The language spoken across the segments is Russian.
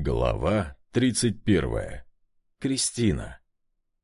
Глава 31. Кристина.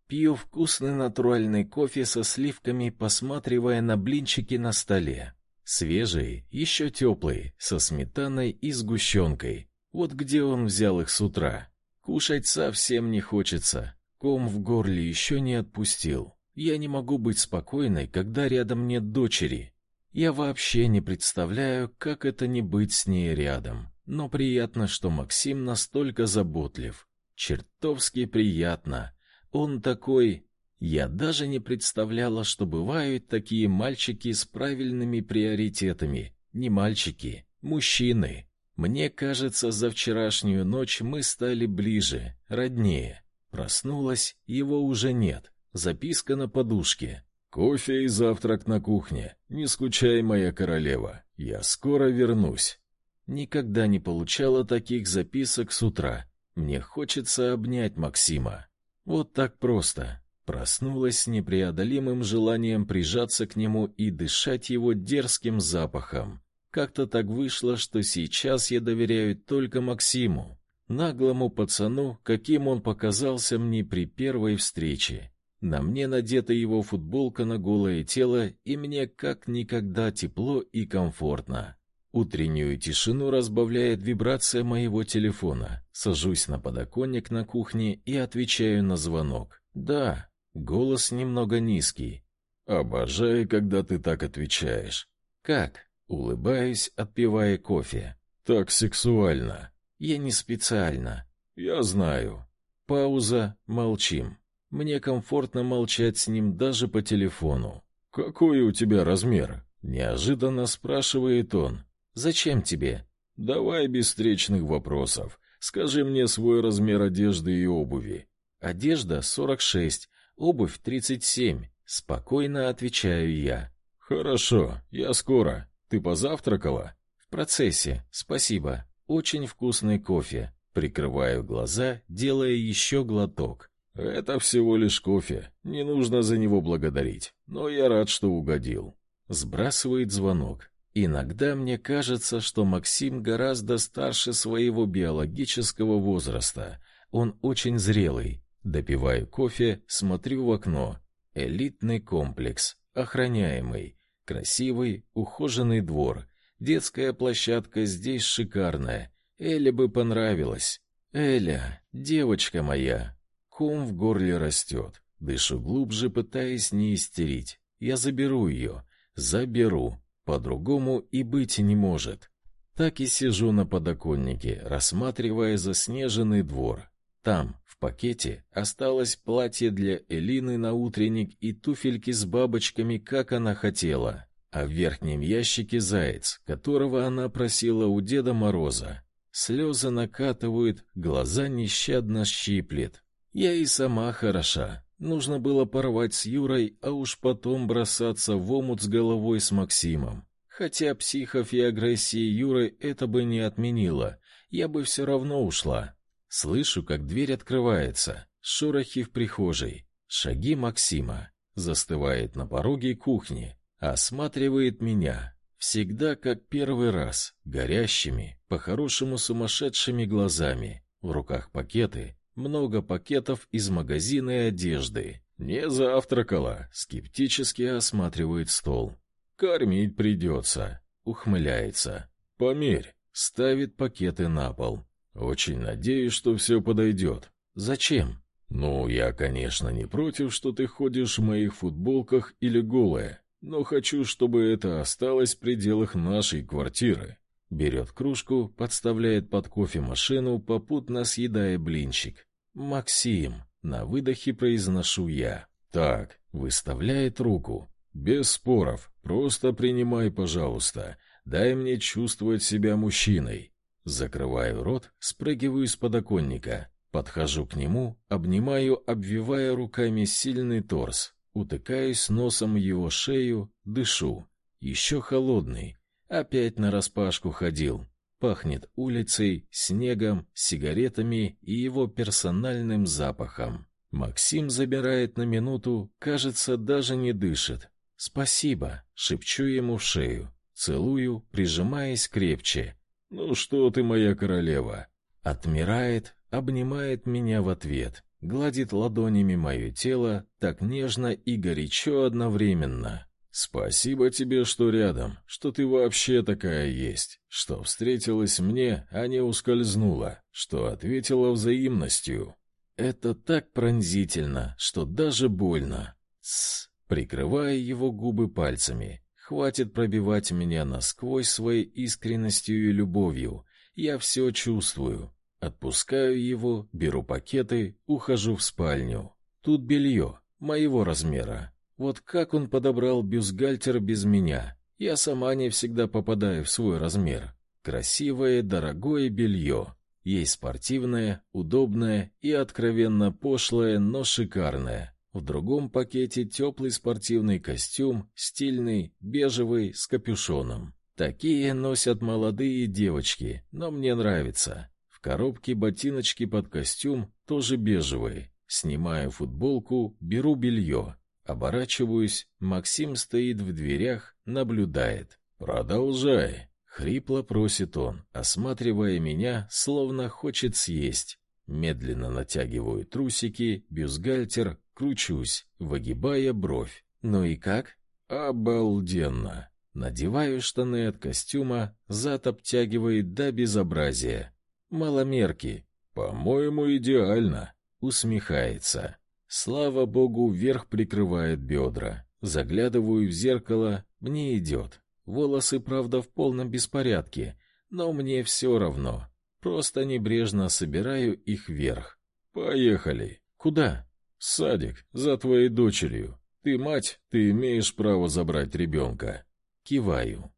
Пью вкусный натуральный кофе со сливками, посматривая на блинчики на столе. Свежие, еще теплые, со сметаной и сгущенкой. Вот где он взял их с утра. Кушать совсем не хочется. Ком в горле еще не отпустил. Я не могу быть спокойной, когда рядом нет дочери. Я вообще не представляю, как это не быть с ней рядом. Но приятно, что Максим настолько заботлив. Чертовски приятно. Он такой... Я даже не представляла, что бывают такие мальчики с правильными приоритетами. Не мальчики, мужчины. Мне кажется, за вчерашнюю ночь мы стали ближе, роднее. Проснулась, его уже нет. Записка на подушке. Кофе и завтрак на кухне. Не скучай, моя королева. Я скоро вернусь. Никогда не получала таких записок с утра. Мне хочется обнять Максима. Вот так просто. Проснулась с непреодолимым желанием прижаться к нему и дышать его дерзким запахом. Как-то так вышло, что сейчас я доверяю только Максиму, наглому пацану, каким он показался мне при первой встрече. На мне надета его футболка на голое тело, и мне как никогда тепло и комфортно. Утреннюю тишину разбавляет вибрация моего телефона. Сажусь на подоконник на кухне и отвечаю на звонок. Да, голос немного низкий. Обожаю, когда ты так отвечаешь. Как? Улыбаюсь, отпивая кофе. Так сексуально. Я не специально. Я знаю. Пауза, молчим. Мне комфортно молчать с ним даже по телефону. Какой у тебя размер? неожиданно спрашивает он. Зачем тебе? Давай без встречных вопросов. Скажи мне свой размер одежды и обуви. Одежда 46, обувь 37. Спокойно отвечаю я. Хорошо, я скоро. Ты позавтракала? В процессе. Спасибо. Очень вкусный кофе. Прикрываю глаза, делая еще глоток. Это всего лишь кофе. Не нужно за него благодарить. Но я рад, что угодил. Сбрасывает звонок. Иногда мне кажется, что Максим гораздо старше своего биологического возраста. Он очень зрелый. Допиваю кофе, смотрю в окно. Элитный комплекс, охраняемый, красивый, ухоженный двор. Детская площадка здесь шикарная. Эле бы понравилось. Эля, девочка моя. Ком в горле растет. Дышу глубже, пытаясь не истерить. Я заберу ее. Заберу. По-другому и быть не может. Так и сижу на подоконнике, рассматривая заснеженный двор. Там, в пакете, осталось платье для Элины на утренник и туфельки с бабочками, как она хотела, а в верхнем ящике заяц, которого она просила у Деда Мороза. Слезы накатывают, глаза нещадно щиплет. Я и сама хороша, Нужно было порвать с Юрой, а уж потом бросаться в омут с головой с Максимом. Хотя психов и агрессии Юры это бы не отменило, я бы все равно ушла. Слышу, как дверь открывается, шорохи в прихожей, шаги Максима. Застывает на пороге кухни, осматривает меня, всегда как первый раз, горящими, по-хорошему сумасшедшими глазами. В руках пакеты, много пакетов из магазина и одежды. Не завтракала, скептически осматривает стол. Кормить придется. ухмыляется. Померь, ставит пакеты на пол. Очень надеюсь, что все подойдет. Зачем? Ну, я, конечно, не против, что ты ходишь в моих футболках или голая, но хочу, чтобы это осталось в пределах нашей квартиры. Берет кружку, подставляет под кофемашину, попутно съедая блинчик. «Максим!» — на выдохе произношу я. «Так», — выставляет руку. «Без споров, просто принимай, пожалуйста. Дай мне чувствовать себя мужчиной». Закрываю рот, спрыгиваю с подоконника. Подхожу к нему, обнимаю, обвивая руками сильный торс. Утыкаюсь носом его шею, дышу. Еще холодный, Опять на распашку ходил. Пахнет улицей, снегом, сигаретами и его персональным запахом. Максим забирает на минуту, кажется, даже не дышит. «Спасибо», — шепчу ему в шею. Целую, прижимаясь крепче. «Ну что ты, моя королева?» Отмирает, обнимает меня в ответ, гладит ладонями мое тело так нежно и горячо одновременно. Спасибо тебе, что рядом, что ты вообще такая есть, что встретилась мне, а не ускользнула, что ответила взаимностью. Это так пронзительно, что даже больно. Тсс, прикрывая его губы пальцами. Хватит пробивать меня насквозь своей искренностью и любовью. Я все чувствую. Отпускаю его, беру пакеты, ухожу в спальню. Тут белье, моего размера. Вот как он подобрал бюстгальтер без меня? Я сама не всегда попадаю в свой размер. Красивое, дорогое белье. Есть спортивное, удобное и откровенно пошлое, но шикарное. В другом пакете теплый спортивный костюм, стильный, бежевый, с капюшоном. Такие носят молодые девочки, но мне нравится. В коробке ботиночки под костюм, тоже бежевые. Снимаю футболку, беру белье. Оборачиваюсь, Максим стоит в дверях, наблюдает. «Продолжай», — хрипло просит он, осматривая меня, словно хочет съесть. Медленно натягиваю трусики, бюстгальтер, кручусь, выгибая бровь. «Ну и как?» «Обалденно!» Надеваю штаны от костюма, зад обтягивает до безобразия. Маломерки. «По-моему, идеально!» Усмехается. Слава богу, вверх прикрывает бедра. Заглядываю в зеркало, мне идет. Волосы, правда, в полном беспорядке, но мне все равно. Просто небрежно собираю их вверх. Поехали. Куда? Садик, за твоей дочерью. Ты мать, ты имеешь право забрать ребенка. Киваю.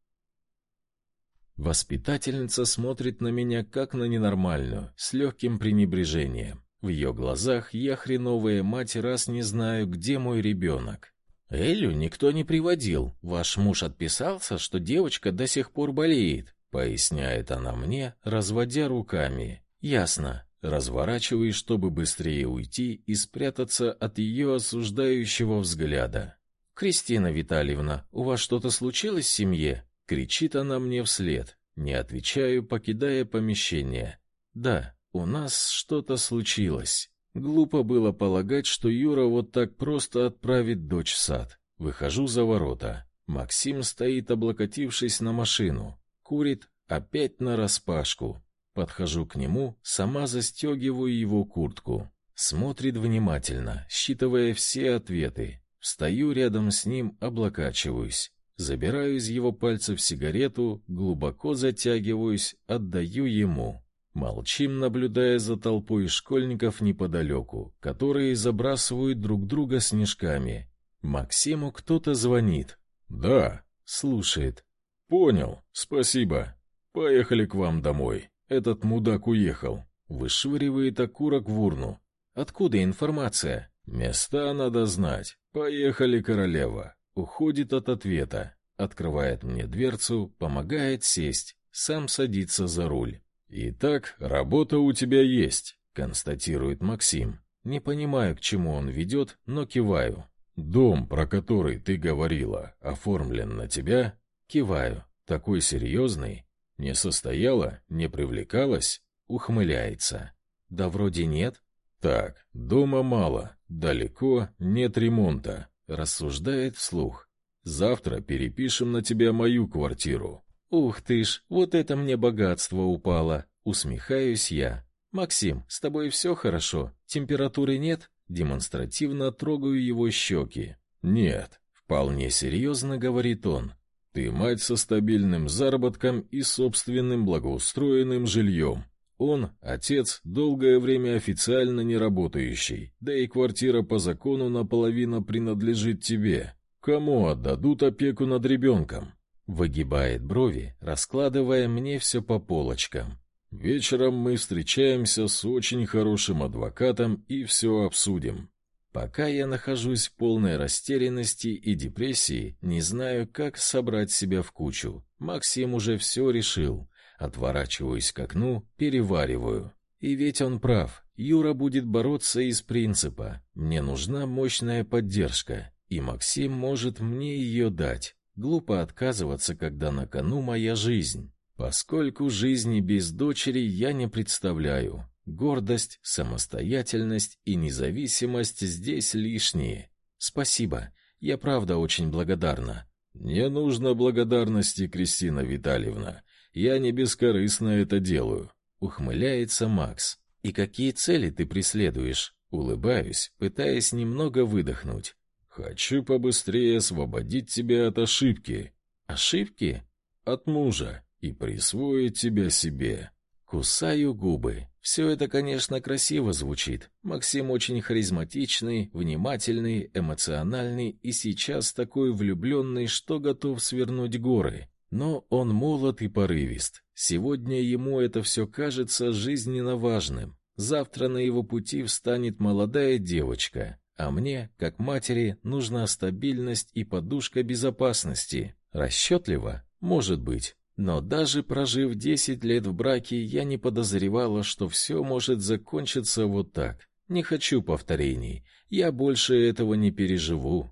Воспитательница смотрит на меня как на ненормальную, с легким пренебрежением. В ее глазах я хреновая мать, раз не знаю, где мой ребенок. Элю никто не приводил. Ваш муж отписался, что девочка до сих пор болеет, поясняет она мне, разводя руками. Ясно. Разворачиваюсь, чтобы быстрее уйти и спрятаться от ее осуждающего взгляда. Кристина Витальевна, у вас что-то случилось в семье? кричит она мне вслед. Не отвечаю, покидая помещение. Да, у нас что-то случилось. Глупо было полагать, что Юра вот так просто отправит дочь в сад. Выхожу за ворота. Максим стоит, облокотившись на машину. Курит опять на распашку. Подхожу к нему, сама застегиваю его куртку. Смотрит внимательно, считывая все ответы. Встаю рядом с ним, облокачиваюсь. Забираю из его пальцев сигарету, глубоко затягиваюсь, отдаю ему. Молчим, наблюдая за толпой школьников неподалеку, которые забрасывают друг друга снежками. Максиму кто-то звонит. «Да», — слушает. «Понял, спасибо. Поехали к вам домой. Этот мудак уехал». Вышвыривает окурок в урну. «Откуда информация?» «Места надо знать. Поехали, королева». Уходит от ответа. Открывает мне дверцу, помогает сесть. Сам садится за руль. «Итак, работа у тебя есть», — констатирует Максим. Не понимаю, к чему он ведет, но киваю. «Дом, про который ты говорила, оформлен на тебя?» Киваю. «Такой серьезный? Не состояла? Не привлекалась?» Ухмыляется. «Да вроде нет». «Так, дома мало, далеко, нет ремонта», — рассуждает вслух. «Завтра перепишем на тебя мою квартиру. Ух ты ж, вот это мне богатство упало, усмехаюсь я. Максим, с тобой все хорошо? Температуры нет? Демонстративно трогаю его щеки. Нет, вполне серьезно говорит он. Ты мать со стабильным заработком и собственным благоустроенным жильем. Он, отец, долгое время официально не работающий, да и квартира по закону наполовину принадлежит тебе. Кому отдадут опеку над ребенком? Выгибает брови, раскладывая мне все по полочкам. Вечером мы встречаемся с очень хорошим адвокатом и все обсудим. Пока я нахожусь в полной растерянности и депрессии, не знаю, как собрать себя в кучу. Максим уже все решил. Отворачиваюсь к окну, перевариваю. И ведь он прав. Юра будет бороться из принципа. Мне нужна мощная поддержка, и Максим может мне ее дать. Глупо отказываться, когда на кону моя жизнь. поскольку жизни без дочери я не представляю. Гордость, самостоятельность и независимость здесь лишние. Спасибо. Я правда очень благодарна. Не нужно благодарности, Кристина Витальевна. Я не бескорыстно это делаю, ухмыляется Макс. И какие цели ты преследуешь? Улыбаюсь, пытаясь немного выдохнуть. Хочу побыстрее освободить тебя от ошибки. Ошибки? От мужа и присвоить тебя себе. Кусаю губы. Все это, конечно, красиво звучит. Максим очень харизматичный, внимательный, эмоциональный и сейчас такой влюбленный, что готов свернуть горы. Но он молод и порывист. Сегодня ему это все кажется жизненно важным. Завтра на его пути встанет молодая девочка, а мне, как матери, нужна стабильность и подушка безопасности. Расчетливо? Может быть. Но даже прожив десять лет в браке, я не подозревала, что все может закончиться вот так. Не хочу повторений. Я больше этого не переживу.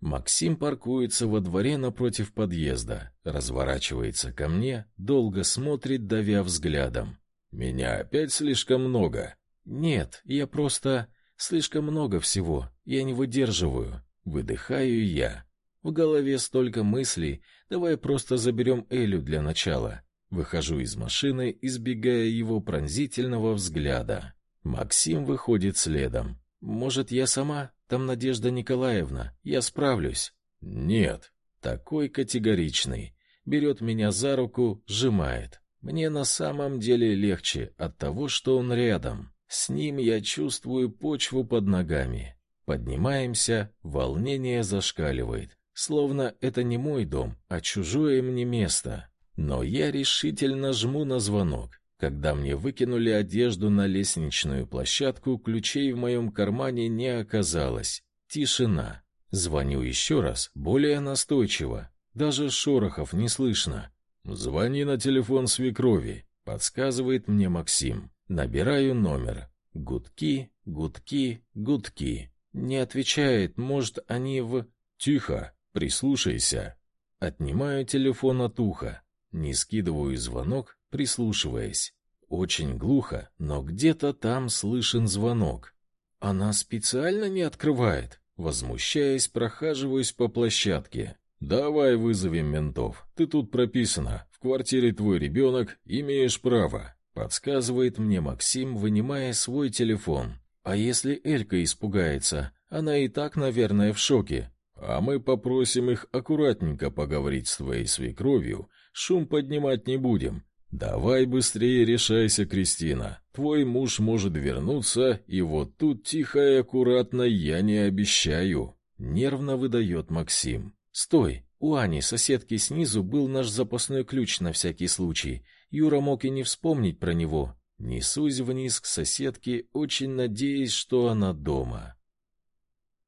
Максим паркуется во дворе напротив подъезда, разворачивается ко мне, долго смотрит, давя взглядом. Меня опять слишком много. Нет, я просто слишком много всего. Я не выдерживаю. Выдыхаю я. В голове столько мыслей. Давай просто заберем Элю для начала. Выхожу из машины, избегая его пронзительного взгляда. Максим выходит следом. Может, я сама? Там Надежда Николаевна. Я справлюсь. Нет. Такой категоричный. Берет меня за руку, сжимает. Мне на самом деле легче от того, что он рядом. С ним я чувствую почву под ногами. Поднимаемся, волнение зашкаливает, словно это не мой дом, а чужое мне место. Но я решительно жму на звонок. Когда мне выкинули одежду на лестничную площадку, ключей в моем кармане не оказалось. Тишина. Звоню еще раз, более настойчиво. Даже шорохов не слышно. «Звони на телефон свекрови», — подсказывает мне Максим. Набираю номер. Гудки, гудки, гудки. Не отвечает, может, они в... Тихо, прислушайся. Отнимаю телефон от уха. Не скидываю звонок, прислушиваясь. Очень глухо, но где-то там слышен звонок. Она специально не открывает. Возмущаясь, прохаживаюсь по площадке. Давай вызовем ментов. Ты тут прописана. В квартире твой ребенок, имеешь право. Подсказывает мне Максим, вынимая свой телефон. А если Элька испугается? Она и так, наверное, в шоке. А мы попросим их аккуратненько поговорить с твоей свекровью. Шум поднимать не будем. Давай быстрее решайся, Кристина. Твой муж может вернуться, и вот тут тихо и аккуратно я не обещаю. Нервно выдает Максим. «Стой! У Ани, соседки снизу, был наш запасной ключ на всякий случай. Юра мог и не вспомнить про него. Несусь вниз к соседке, очень надеясь, что она дома.